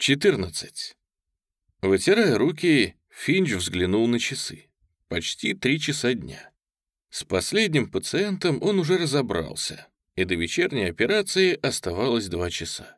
14. Вытирая руки, Финч взглянул на часы. Почти три часа дня. С последним пациентом он уже разобрался, и до вечерней операции оставалось два часа.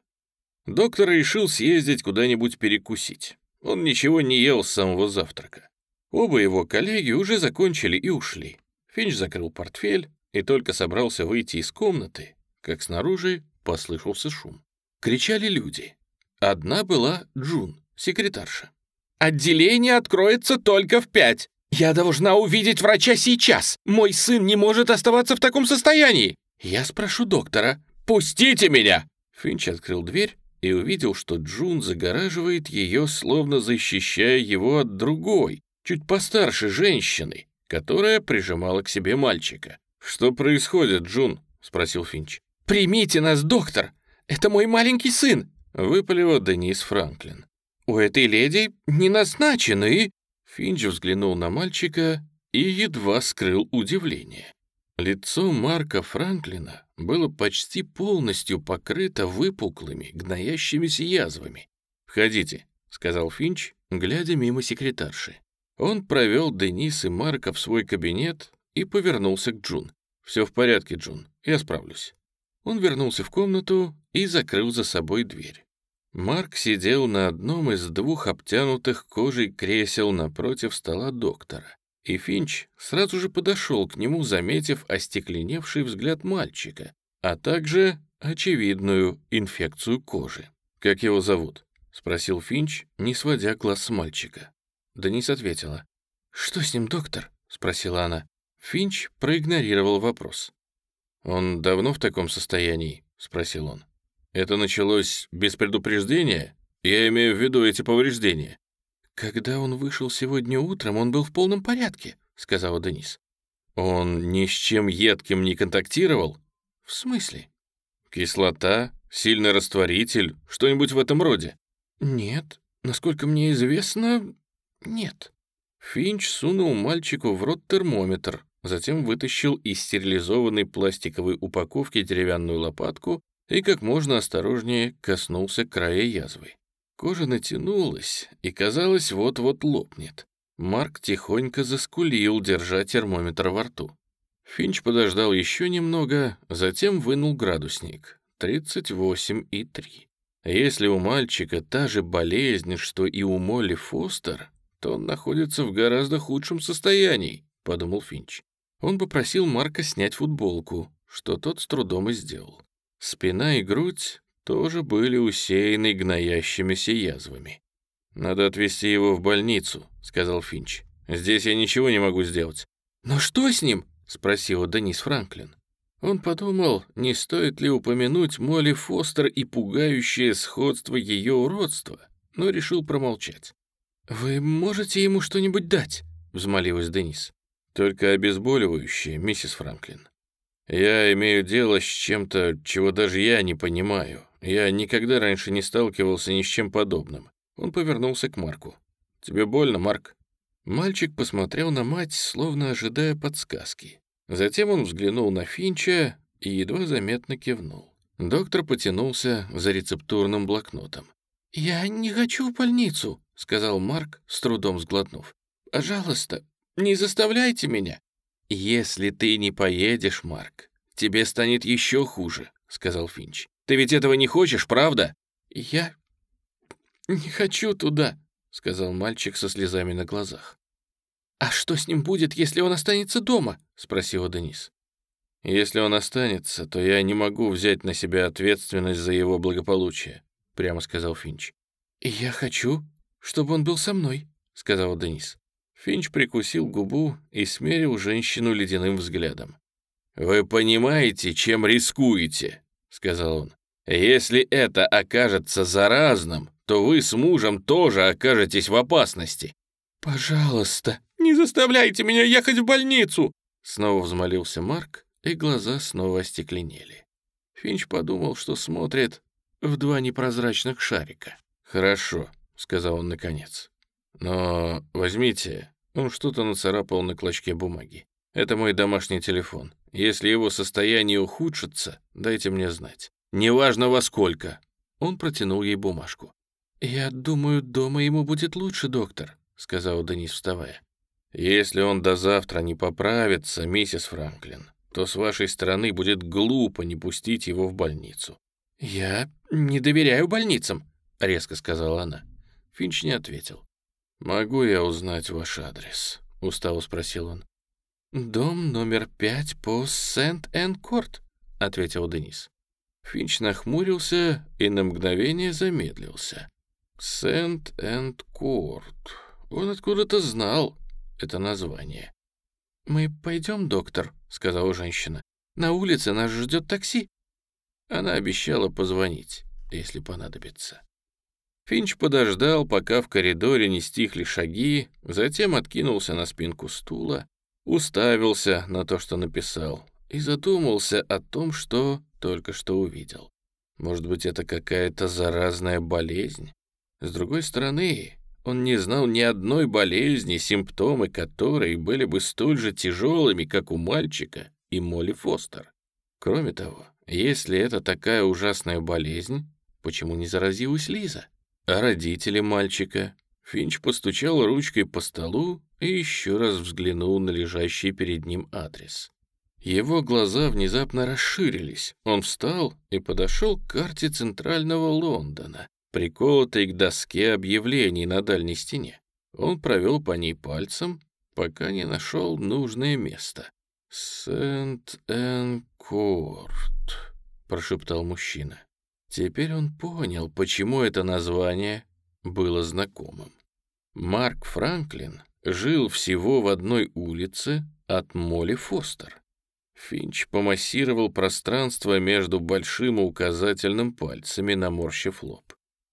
Доктор решил съездить куда-нибудь перекусить. Он ничего не ел с самого завтрака. Оба его коллеги уже закончили и ушли. Финч закрыл портфель и только собрался выйти из комнаты, как снаружи послышался шум. Кричали люди. Одна была Джун, секретарша. «Отделение откроется только в пять. Я должна увидеть врача сейчас. Мой сын не может оставаться в таком состоянии. Я спрошу доктора. Пустите меня!» Финч открыл дверь и увидел, что Джун загораживает ее, словно защищая его от другой, чуть постарше женщины, которая прижимала к себе мальчика. «Что происходит, Джун?» — спросил Финч. «Примите нас, доктор! Это мой маленький сын!» Выпалила Денис Франклин. «У этой леди не назначены...» Финч взглянул на мальчика и едва скрыл удивление. Лицо Марка Франклина было почти полностью покрыто выпуклыми, гноящимися язвами. «Входите», — сказал Финч, глядя мимо секретарши. Он провел Денис и Марка в свой кабинет и повернулся к Джун. «Все в порядке, Джун, я справлюсь». Он вернулся в комнату и закрыл за собой дверь. Марк сидел на одном из двух обтянутых кожей кресел напротив стола доктора, и Финч сразу же подошел к нему, заметив остекленевший взгляд мальчика, а также очевидную инфекцию кожи. «Как его зовут?» — спросил Финч, не сводя глаз с мальчика. Денис ответила. «Что с ним, доктор?» — спросила она. Финч проигнорировал вопрос. «Он давно в таком состоянии?» — спросил он. «Это началось без предупреждения? Я имею в виду эти повреждения». «Когда он вышел сегодня утром, он был в полном порядке», — сказала Денис. «Он ни с чем едким не контактировал?» «В смысле?» «Кислота, сильный растворитель, что-нибудь в этом роде?» «Нет, насколько мне известно, нет». Финч сунул мальчику в рот термометр, затем вытащил из стерилизованной пластиковой упаковки деревянную лопатку и как можно осторожнее коснулся края язвы. Кожа натянулась и, казалось, вот-вот лопнет. Марк тихонько заскулил, держа термометр во рту. Финч подождал еще немного, затем вынул градусник. 38,3. Если у мальчика та же болезнь, что и у Молли Фостер, то он находится в гораздо худшем состоянии, подумал Финч. Он попросил Марка снять футболку, что тот с трудом и сделал. Спина и грудь тоже были усеяны гноящимися язвами. «Надо отвезти его в больницу», — сказал Финч. «Здесь я ничего не могу сделать». «Но что с ним?» — спросила Денис Франклин. Он подумал, не стоит ли упомянуть Молли Фостер и пугающее сходство ее уродства, но решил промолчать. «Вы можете ему что-нибудь дать?» — взмолилась Денис. «Только обезболивающее, миссис Франклин. Я имею дело с чем-то, чего даже я не понимаю. Я никогда раньше не сталкивался ни с чем подобным». Он повернулся к Марку. «Тебе больно, Марк?» Мальчик посмотрел на мать, словно ожидая подсказки. Затем он взглянул на Финча и едва заметно кивнул. Доктор потянулся за рецептурным блокнотом. «Я не хочу в больницу», — сказал Марк, с трудом сглотнув. «Пожалуйста, не заставляйте меня». «Если ты не поедешь, Марк, тебе станет еще хуже», — сказал Финч. «Ты ведь этого не хочешь, правда?» «Я не хочу туда», — сказал мальчик со слезами на глазах. «А что с ним будет, если он останется дома?» — спросила Денис. «Если он останется, то я не могу взять на себя ответственность за его благополучие», — прямо сказал Финч. «Я хочу, чтобы он был со мной», — сказала Денис. Финч прикусил губу и смерил женщину ледяным взглядом. «Вы понимаете, чем рискуете?» — сказал он. «Если это окажется заразным, то вы с мужем тоже окажетесь в опасности». «Пожалуйста, не заставляйте меня ехать в больницу!» Снова взмолился Марк, и глаза снова остекленели. Финч подумал, что смотрит в два непрозрачных шарика. «Хорошо», — сказал он наконец. «Но возьмите...» Он что-то нацарапал на клочке бумаги. «Это мой домашний телефон. Если его состояние ухудшится, дайте мне знать. Неважно во сколько». Он протянул ей бумажку. «Я думаю, дома ему будет лучше, доктор», — сказала Денис, вставая. «Если он до завтра не поправится, миссис Франклин, то с вашей стороны будет глупо не пустить его в больницу». «Я не доверяю больницам», — резко сказала она. Финч не ответил. «Могу я узнать ваш адрес?» — устало спросил он. «Дом номер пять по Сент-Энн-Корт», — ответил Денис. Финч нахмурился и на мгновение замедлился. Сент-Энд-Корт. Он откуда-то знал это название. «Мы пойдем, доктор», — сказала женщина. «На улице нас ждет такси». Она обещала позвонить, если понадобится. Финч подождал, пока в коридоре не стихли шаги, затем откинулся на спинку стула, уставился на то, что написал, и задумался о том, что только что увидел. Может быть, это какая-то заразная болезнь? С другой стороны, он не знал ни одной болезни, симптомы которой были бы столь же тяжелыми, как у мальчика и Молли Фостер. Кроме того, если это такая ужасная болезнь, почему не заразилась Лиза? А родители мальчика? Финч постучал ручкой по столу и еще раз взглянул на лежащий перед ним адрес. Его глаза внезапно расширились. Он встал и подошел к карте центрального Лондона, приколотой к доске объявлений на дальней стене. Он провел по ней пальцем, пока не нашел нужное место. «Сент-Энкорт», — прошептал мужчина. Теперь он понял, почему это название было знакомым. Марк Франклин жил всего в одной улице от Молли Фостер. Финч помассировал пространство между большим и указательным пальцами, наморщив лоб.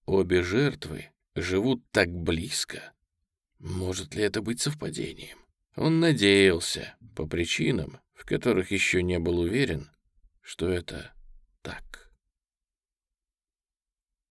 Обе жертвы живут так близко. Может ли это быть совпадением? Он надеялся, по причинам, в которых еще не был уверен, что это.